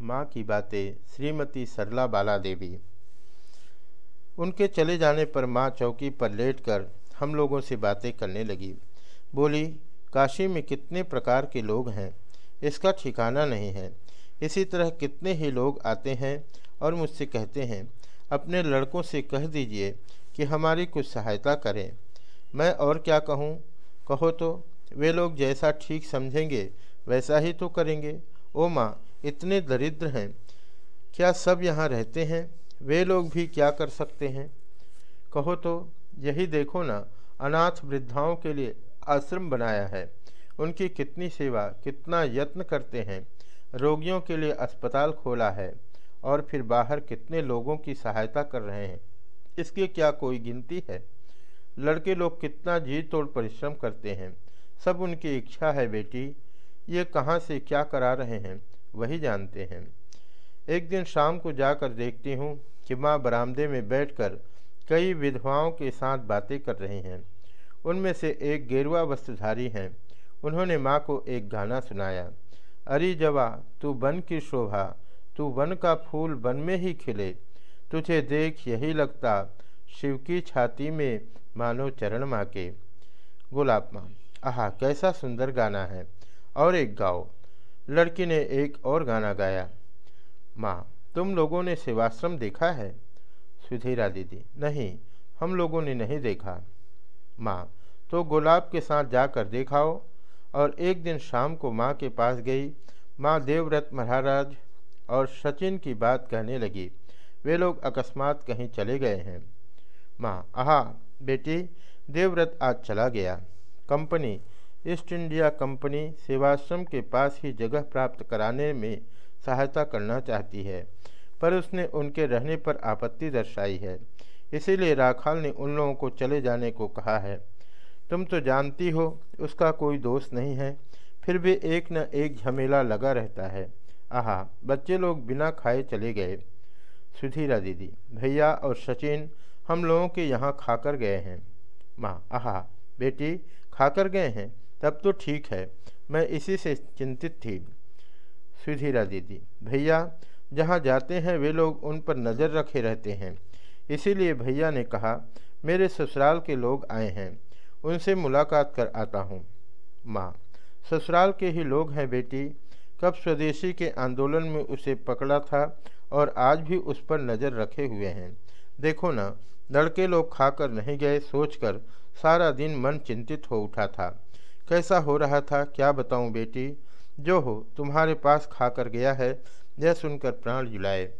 माँ की बातें श्रीमती सरला बाला देवी उनके चले जाने पर माँ चौकी पर लेटकर हम लोगों से बातें करने लगी। बोली, काशी में कितने प्रकार के लोग हैं, इसका ठिकाना नहीं है। इसी तरह कितने ही लोग आते हैं और मुझसे कहते हैं, अपने लड़कों से कह दीजिए कि हमारी कुछ सहायता करें। मैं और क्या कहूँ? कहो तो वे लोग जैसा ठीक समझेंगे, वैसा ही तो करेंगे। ओ माँ इतने दरिद्र हैं। क्या सब यहाँ रहते हैं? वे लोग भी क्या कर सकते हैं? कहो तो यही देखो ना, अनाथ वृद्धाओं के लिए आश्रम बनाया है। उनकी कितनी सेवा, कितना यत्न करते हैं। रोगियों के लिए अस्पताल खोला है। और फिर बाहर कितने लोगों की सहायता कर रहे हैं। इसकी क्या कोई गिनती है? लड़के लोग कितना जी तोड़ परिश्रम करते हैं। सब उनकी इच्छा है, बेटी। ये कहाँ से क्या करा रहे हैं? वही जानते हैं। एक दिन शाम को जाकर देखती हूँ कि माँ बरामदे में बैठकर कई विधवाओं के साथ बातें कर रही हैं। उनमें से एक गेरुआ वस्त्रधारी हैं। उन्होंने माँ को एक गाना सुनाया। अरे जवा, तू वन की शोभा, तू वन का फूल वन में ही खिले। तुझे देख यही लगता, शिव की छाती में मानो चरण माँ के गुलाब माँ, आह, कैसा सुंदर गाना है। और एक गाओ। लड़की ने एक और गाना गाया। माँ, तुम लोगों ने सेवाश्रम देखा है? सुधीरा दीदी, नहीं, हम लोगों ने नहीं देखा। माँ तो गुलाब के साथ जाकर देखाओ। और एक दिन शाम को माँ के पास गई। माँ देवव्रत महाराज और सचिन की बात कहने लगी। वे लोग अकस्मात कहीं चले गए हैं। माँ, आहा, बेटी, देवव्रत आज चला गया। Company East India Company Sevashram के पास ही जगह प्राप्त कराने में सहायता करना चाहती है, पर उसने उनके रहने पर आपत्ति दर्शाई है। इसीलिए राखाल ने उन लोगों को चले जाने को कहा है। तुम तो जानती हो, उसका कोई दोष नहीं है, फिर भी एक न एक झमेला लगा रहता है। आहा, बच्चे लोग बिना खाए चले गए। सुधीरा दीदी, भैया और सचिन हम लोगों के यहाँ खाकर गए हैं। माँ, आहा, बेटी, खाकर गए हैं? तब तो ठीक है, मैं इसी से चिंतित थी। सुधीरा दीदी, भैया, जहाँ जाते हैं वे लोग उन पर नज़र रखे रहते हैं। इसीलिए भैया ने कहा, मेरे ससुराल के लोग आए हैं, उनसे मुलाकात कर आता हूँ। माँ, ससुराल के ही लोग हैं बेटी, कब स्वदेशी के आंदोलन में उसे पकड़ा था और आज भी उस पर नज़र रखे हुए हैं। देखो ना, लड़के लोग खाकर नहीं गए सोचकर सारा दिन मन चिंतित हो उठा था। कैसा हो रहा था, क्या बताऊँ बेटी? जो हो, तुम्हारे पास खाकर गया है, यह सुनकर प्राण जुलाए।